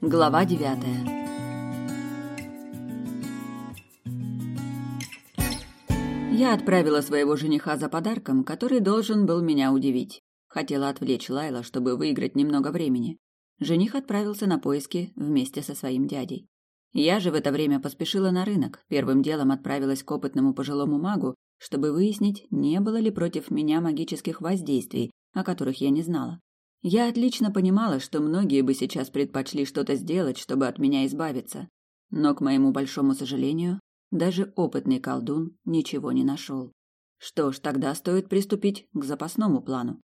Глава девятая Я отправила своего жениха за подарком, который должен был меня удивить. Хотела отвлечь Лайла, чтобы выиграть немного времени. Жених отправился на поиски вместе со своим дядей. Я же в это время поспешила на рынок. Первым делом отправилась к опытному пожилому магу, чтобы выяснить, не было ли против меня магических воздействий, о которых я не знала. Я отлично понимала, что многие бы сейчас предпочли что-то сделать, чтобы от меня избавиться. Но, к моему большому сожалению, даже опытный колдун ничего не нашел. Что ж, тогда стоит приступить к запасному плану.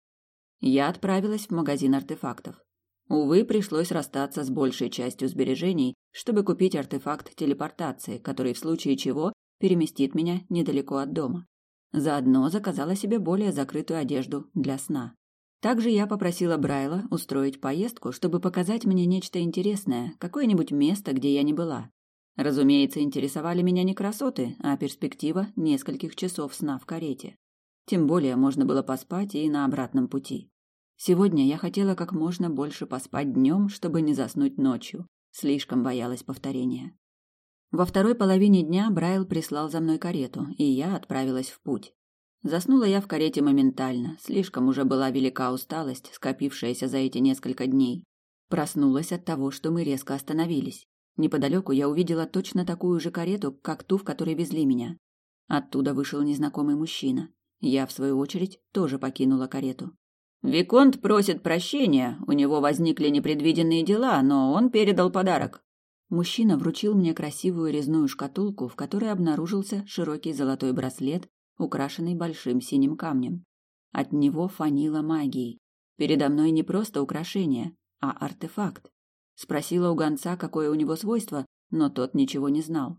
Я отправилась в магазин артефактов. Увы, пришлось расстаться с большей частью сбережений, чтобы купить артефакт телепортации, который в случае чего переместит меня недалеко от дома. Заодно заказала себе более закрытую одежду для сна. Также я попросила Брайла устроить поездку, чтобы показать мне нечто интересное, какое-нибудь место, где я не была. Разумеется, интересовали меня не красоты, а перспектива нескольких часов сна в карете. Тем более можно было поспать и на обратном пути. Сегодня я хотела как можно больше поспать днем, чтобы не заснуть ночью. Слишком боялась повторения. Во второй половине дня Брайл прислал за мной карету, и я отправилась в путь. Заснула я в карете моментально, слишком уже была велика усталость, скопившаяся за эти несколько дней. Проснулась от того, что мы резко остановились. Неподалеку я увидела точно такую же карету, как ту, в которой везли меня. Оттуда вышел незнакомый мужчина. Я, в свою очередь, тоже покинула карету. «Виконт просит прощения, у него возникли непредвиденные дела, но он передал подарок». Мужчина вручил мне красивую резную шкатулку, в которой обнаружился широкий золотой браслет украшенный большим синим камнем. От него фанило магией. Передо мной не просто украшение, а артефакт. Спросила у гонца, какое у него свойство, но тот ничего не знал.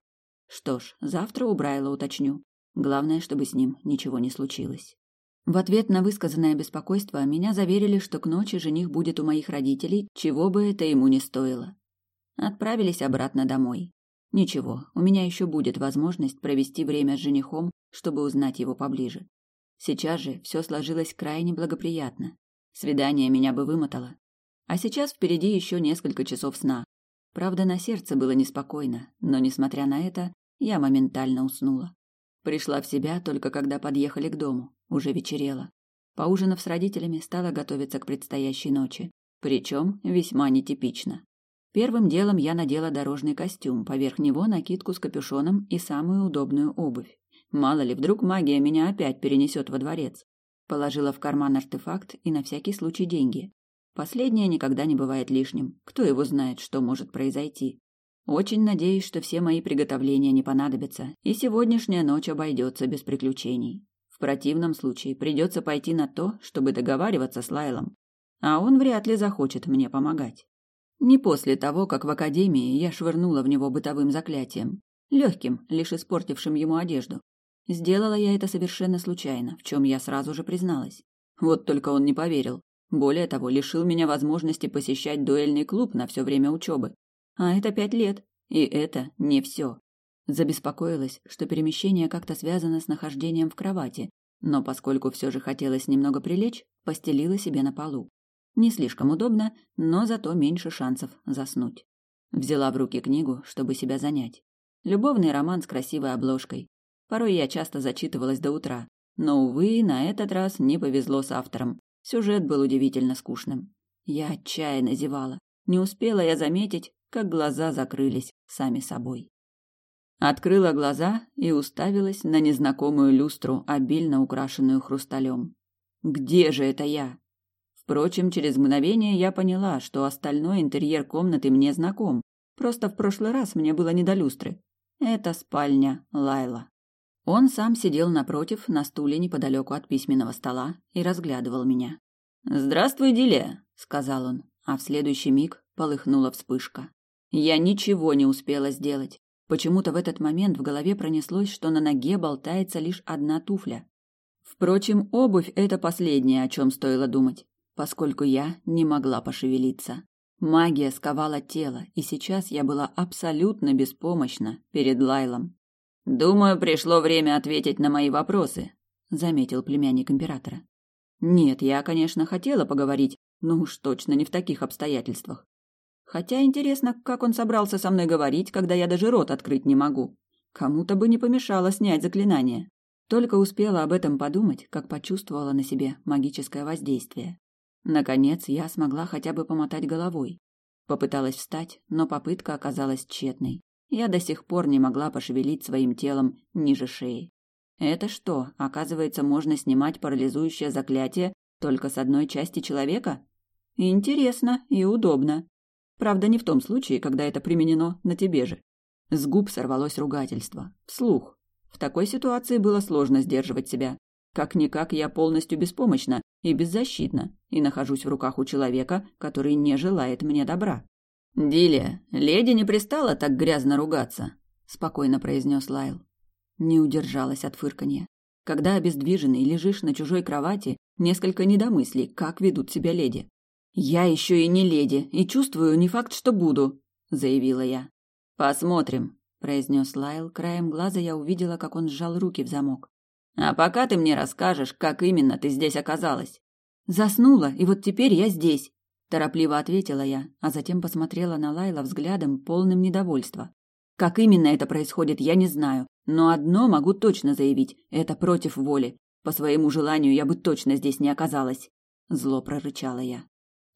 Что ж, завтра у Брайла уточню. Главное, чтобы с ним ничего не случилось. В ответ на высказанное беспокойство меня заверили, что к ночи жених будет у моих родителей, чего бы это ему не стоило. Отправились обратно домой. Ничего, у меня еще будет возможность провести время с женихом, чтобы узнать его поближе. Сейчас же все сложилось крайне благоприятно. Свидание меня бы вымотало. А сейчас впереди еще несколько часов сна. Правда, на сердце было неспокойно, но, несмотря на это, я моментально уснула. Пришла в себя только когда подъехали к дому. Уже вечерело. Поужинав с родителями, стала готовиться к предстоящей ночи. Причем весьма нетипично. Первым делом я надела дорожный костюм, поверх него накидку с капюшоном и самую удобную обувь. Мало ли, вдруг магия меня опять перенесет во дворец. Положила в карман артефакт и на всякий случай деньги. Последнее никогда не бывает лишним. Кто его знает, что может произойти. Очень надеюсь, что все мои приготовления не понадобятся, и сегодняшняя ночь обойдется без приключений. В противном случае придется пойти на то, чтобы договариваться с Лайлом. А он вряд ли захочет мне помогать. Не после того, как в академии я швырнула в него бытовым заклятием, легким, лишь испортившим ему одежду. Сделала я это совершенно случайно, в чем я сразу же призналась. Вот только он не поверил. Более того, лишил меня возможности посещать дуэльный клуб на все время учебы. А это пять лет, и это не все. Забеспокоилась, что перемещение как-то связано с нахождением в кровати, но поскольку все же хотелось немного прилечь, постелила себе на полу. Не слишком удобно, но зато меньше шансов заснуть. Взяла в руки книгу, чтобы себя занять. Любовный роман с красивой обложкой. Порой я часто зачитывалась до утра, но, увы, на этот раз не повезло с автором. Сюжет был удивительно скучным. Я отчаянно зевала. Не успела я заметить, как глаза закрылись сами собой. Открыла глаза и уставилась на незнакомую люстру, обильно украшенную хрусталем. Где же это я? Впрочем, через мгновение я поняла, что остальной интерьер комнаты мне знаком. Просто в прошлый раз мне было не до люстры. Это спальня Лайла. Он сам сидел напротив, на стуле неподалеку от письменного стола, и разглядывал меня. «Здравствуй, Диле», — сказал он, а в следующий миг полыхнула вспышка. Я ничего не успела сделать. Почему-то в этот момент в голове пронеслось, что на ноге болтается лишь одна туфля. Впрочем, обувь — это последнее, о чем стоило думать поскольку я не могла пошевелиться. Магия сковала тело, и сейчас я была абсолютно беспомощна перед Лайлом. «Думаю, пришло время ответить на мои вопросы», — заметил племянник императора. «Нет, я, конечно, хотела поговорить, но уж точно не в таких обстоятельствах». Хотя интересно, как он собрался со мной говорить, когда я даже рот открыть не могу. Кому-то бы не помешало снять заклинание. Только успела об этом подумать, как почувствовала на себе магическое воздействие. Наконец, я смогла хотя бы помотать головой. Попыталась встать, но попытка оказалась тщетной. Я до сих пор не могла пошевелить своим телом ниже шеи. Это что, оказывается, можно снимать парализующее заклятие только с одной части человека? Интересно и удобно. Правда, не в том случае, когда это применено на тебе же. С губ сорвалось ругательство. Вслух. В такой ситуации было сложно сдерживать себя. Как-никак я полностью беспомощна и беззащитна, и нахожусь в руках у человека, который не желает мне добра. «Дилия, леди не пристала так грязно ругаться», — спокойно произнес Лайл. Не удержалась от фырканья. Когда обездвиженный лежишь на чужой кровати, несколько недомыслий, как ведут себя леди. «Я еще и не леди, и чувствую не факт, что буду», — заявила я. «Посмотрим», — произнес Лайл. Краем глаза я увидела, как он сжал руки в замок. «А пока ты мне расскажешь, как именно ты здесь оказалась». «Заснула, и вот теперь я здесь», — торопливо ответила я, а затем посмотрела на Лайла взглядом, полным недовольства. «Как именно это происходит, я не знаю, но одно могу точно заявить — это против воли. По своему желанию я бы точно здесь не оказалась». Зло прорычала я.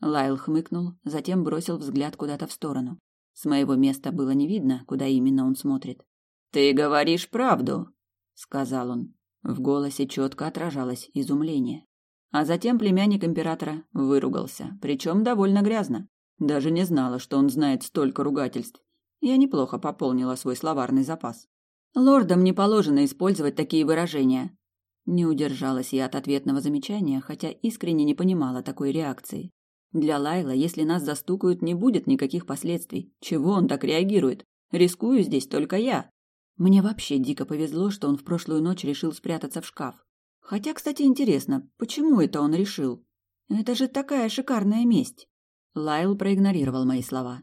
Лайл хмыкнул, затем бросил взгляд куда-то в сторону. С моего места было не видно, куда именно он смотрит. «Ты говоришь правду», — сказал он. В голосе четко отражалось изумление. А затем племянник императора выругался, причем довольно грязно. Даже не знала, что он знает столько ругательств. Я неплохо пополнила свой словарный запас. Лордам не положено использовать такие выражения. Не удержалась я от ответного замечания, хотя искренне не понимала такой реакции. Для Лайла, если нас застукают, не будет никаких последствий. Чего он так реагирует? Рискую здесь только я. Мне вообще дико повезло, что он в прошлую ночь решил спрятаться в шкаф. Хотя, кстати, интересно, почему это он решил? Это же такая шикарная месть. Лайл проигнорировал мои слова.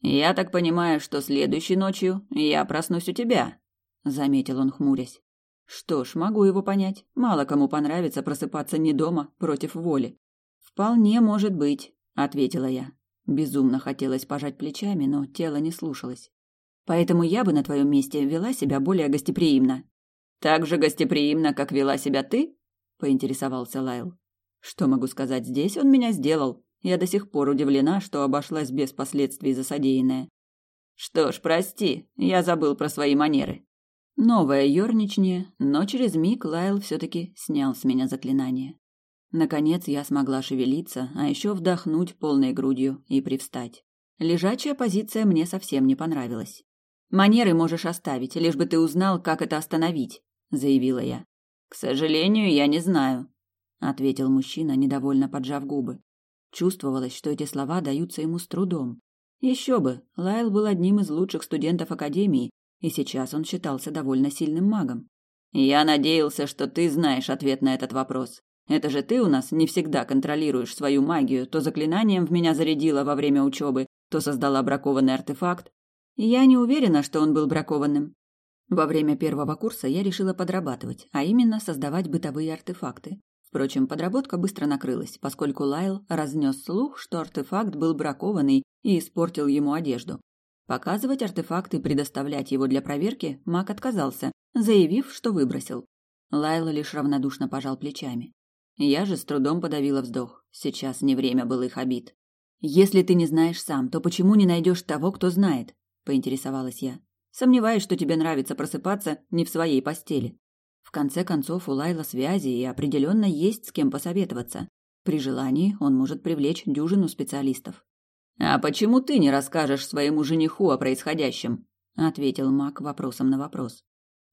Я так понимаю, что следующей ночью я проснусь у тебя, заметил он, хмурясь. Что ж, могу его понять. Мало кому понравится просыпаться не дома против воли. «Вполне может быть», — ответила я. Безумно хотелось пожать плечами, но тело не слушалось. «Поэтому я бы на твоем месте вела себя более гостеприимно». «Так же гостеприимно, как вела себя ты?» — поинтересовался Лайл. «Что могу сказать здесь? Он меня сделал. Я до сих пор удивлена, что обошлась без последствий за содеянное». «Что ж, прости, я забыл про свои манеры». Новое ёрничание, но через миг Лайл все-таки снял с меня заклинание. Наконец я смогла шевелиться, а еще вдохнуть полной грудью и привстать. Лежачая позиция мне совсем не понравилась. «Манеры можешь оставить, лишь бы ты узнал, как это остановить», — заявила я. «К сожалению, я не знаю», — ответил мужчина, недовольно поджав губы. Чувствовалось, что эти слова даются ему с трудом. Еще бы, Лайл был одним из лучших студентов Академии, и сейчас он считался довольно сильным магом. «Я надеялся, что ты знаешь ответ на этот вопрос. Это же ты у нас не всегда контролируешь свою магию, то заклинанием в меня зарядила во время учебы, то создала бракованный артефакт. я не уверена, что он был бракованным. Во время первого курса я решила подрабатывать, а именно создавать бытовые артефакты. Впрочем, подработка быстро накрылась, поскольку Лайл разнес слух, что артефакт был бракованный и испортил ему одежду. Показывать артефакт и предоставлять его для проверки маг отказался, заявив, что выбросил. Лайл лишь равнодушно пожал плечами. Я же с трудом подавила вздох. Сейчас не время было их обид. Если ты не знаешь сам, то почему не найдешь того, кто знает? поинтересовалась я. Сомневаюсь, что тебе нравится просыпаться не в своей постели. В конце концов, у Лайла связи и определенно есть с кем посоветоваться. При желании он может привлечь дюжину специалистов. А почему ты не расскажешь своему жениху о происходящем? ответил Мак вопросом на вопрос.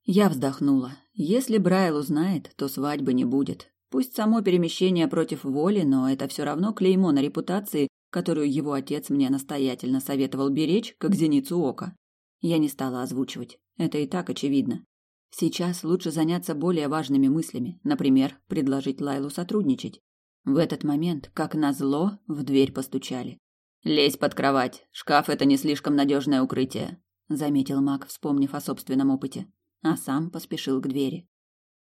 Я вздохнула. Если Брайл узнает, то свадьбы не будет. Пусть само перемещение против воли, но это все равно клеймо на репутации, которую его отец мне настоятельно советовал беречь, как зеницу ока. Я не стала озвучивать. Это и так очевидно. Сейчас лучше заняться более важными мыслями, например, предложить Лайлу сотрудничать. В этот момент, как назло, в дверь постучали. «Лезь под кровать. Шкаф — это не слишком надежное укрытие», — заметил Мак, вспомнив о собственном опыте. А сам поспешил к двери.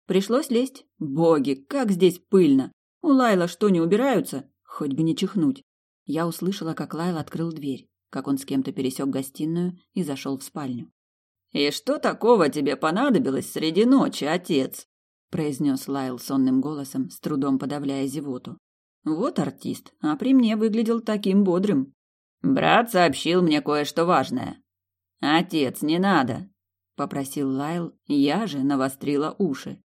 Пришлось лезть. Боги, как здесь пыльно! У Лайла что, не убираются? Хоть бы не чихнуть. Я услышала, как Лайл открыл дверь. Как он с кем-то пересек гостиную и зашел в спальню. «И что такого тебе понадобилось среди ночи, отец?» произнес Лайл сонным голосом, с трудом подавляя зевоту. Вот артист, а при мне выглядел таким бодрым. Брат сообщил мне кое-что важное. Отец, не надо, попросил Лайл, я же навострила уши.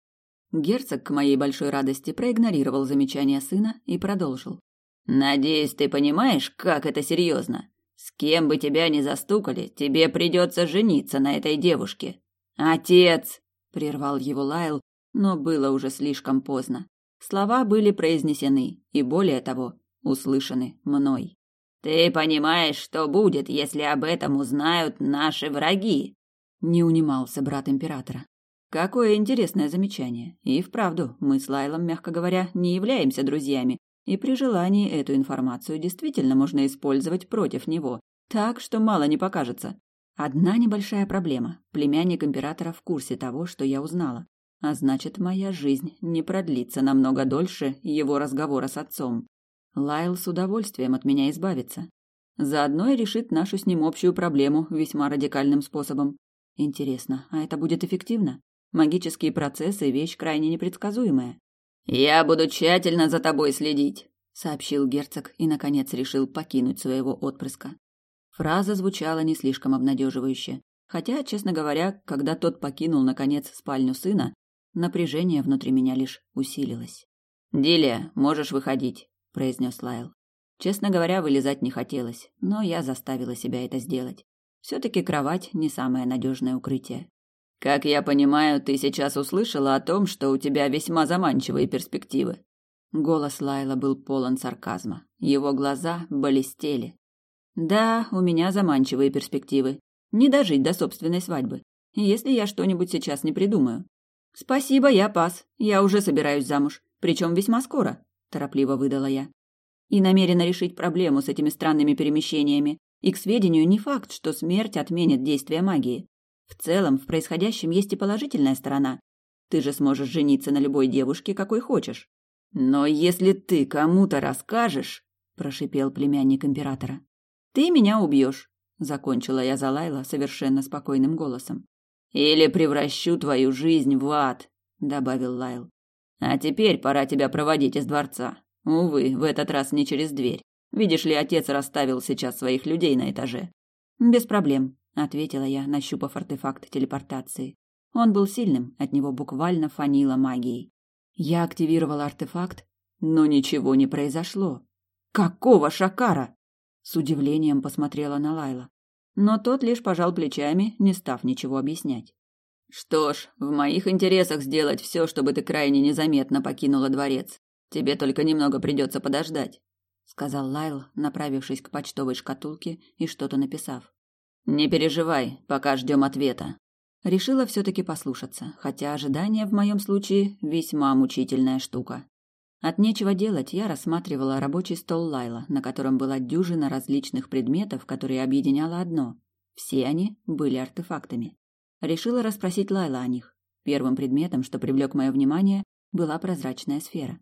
Герцог, к моей большой радости, проигнорировал замечание сына и продолжил. Надеюсь, ты понимаешь, как это серьезно. С кем бы тебя ни застукали, тебе придется жениться на этой девушке. Отец, прервал его Лайл, но было уже слишком поздно. Слова были произнесены и, более того, услышаны мной. «Ты понимаешь, что будет, если об этом узнают наши враги?» Не унимался брат императора. Какое интересное замечание. И вправду, мы с Лайлом, мягко говоря, не являемся друзьями, и при желании эту информацию действительно можно использовать против него, так что мало не покажется. Одна небольшая проблема. Племянник императора в курсе того, что я узнала. А значит, моя жизнь не продлится намного дольше его разговора с отцом. Лайл с удовольствием от меня избавится. Заодно и решит нашу с ним общую проблему весьма радикальным способом. Интересно, а это будет эффективно? Магические процессы – вещь крайне непредсказуемая. «Я буду тщательно за тобой следить», – сообщил герцог и, наконец, решил покинуть своего отпрыска. Фраза звучала не слишком обнадеживающе. Хотя, честно говоря, когда тот покинул, наконец, спальню сына, Напряжение внутри меня лишь усилилось. «Дилия, можешь выходить», – произнес Лайл. Честно говоря, вылезать не хотелось, но я заставила себя это сделать. Все-таки кровать не самое надежное укрытие. «Как я понимаю, ты сейчас услышала о том, что у тебя весьма заманчивые перспективы». Голос Лайла был полон сарказма. Его глаза блестели. «Да, у меня заманчивые перспективы. Не дожить до собственной свадьбы. Если я что-нибудь сейчас не придумаю. Спасибо, я пас. Я уже собираюсь замуж, причем весьма скоро, торопливо выдала я. И намерена решить проблему с этими странными перемещениями. И к сведению, не факт, что смерть отменит действие магии. В целом, в происходящем есть и положительная сторона. Ты же сможешь жениться на любой девушке, какой хочешь. Но если ты кому-то расскажешь, прошипел племянник императора. Ты меня убьешь, закончила я за Лайла совершенно спокойным голосом. Или превращу твою жизнь в ад, добавил Лайл. А теперь пора тебя проводить из дворца. Увы, в этот раз не через дверь. Видишь ли, отец расставил сейчас своих людей на этаже. Без проблем, ответила я, нащупав артефакт телепортации. Он был сильным, от него буквально фанило магией. Я активировала артефакт, но ничего не произошло. Какого шакара? С удивлением посмотрела на Лайла но тот лишь пожал плечами, не став ничего объяснять. Что ж, в моих интересах сделать все, чтобы ты крайне незаметно покинула дворец. Тебе только немного придется подождать, сказал Лайл, направившись к почтовой шкатулке и что-то написав. Не переживай, пока ждем ответа. Решила все-таки послушаться, хотя ожидание в моем случае весьма мучительная штука. От нечего делать я рассматривала рабочий стол Лайла, на котором была дюжина различных предметов, которые объединяло одно. Все они были артефактами. Решила расспросить Лайла о них. Первым предметом, что привлек мое внимание, была прозрачная сфера.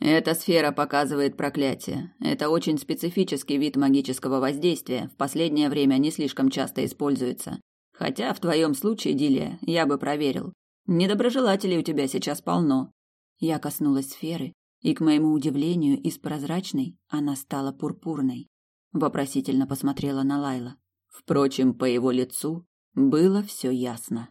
Эта сфера показывает проклятие. Это очень специфический вид магического воздействия, в последнее время не слишком часто используется. Хотя в твоем случае, Дилия, я бы проверил. Недоброжелателей у тебя сейчас полно. Я коснулась сферы, и, к моему удивлению, из прозрачной она стала пурпурной. Вопросительно посмотрела на Лайла. Впрочем, по его лицу было все ясно.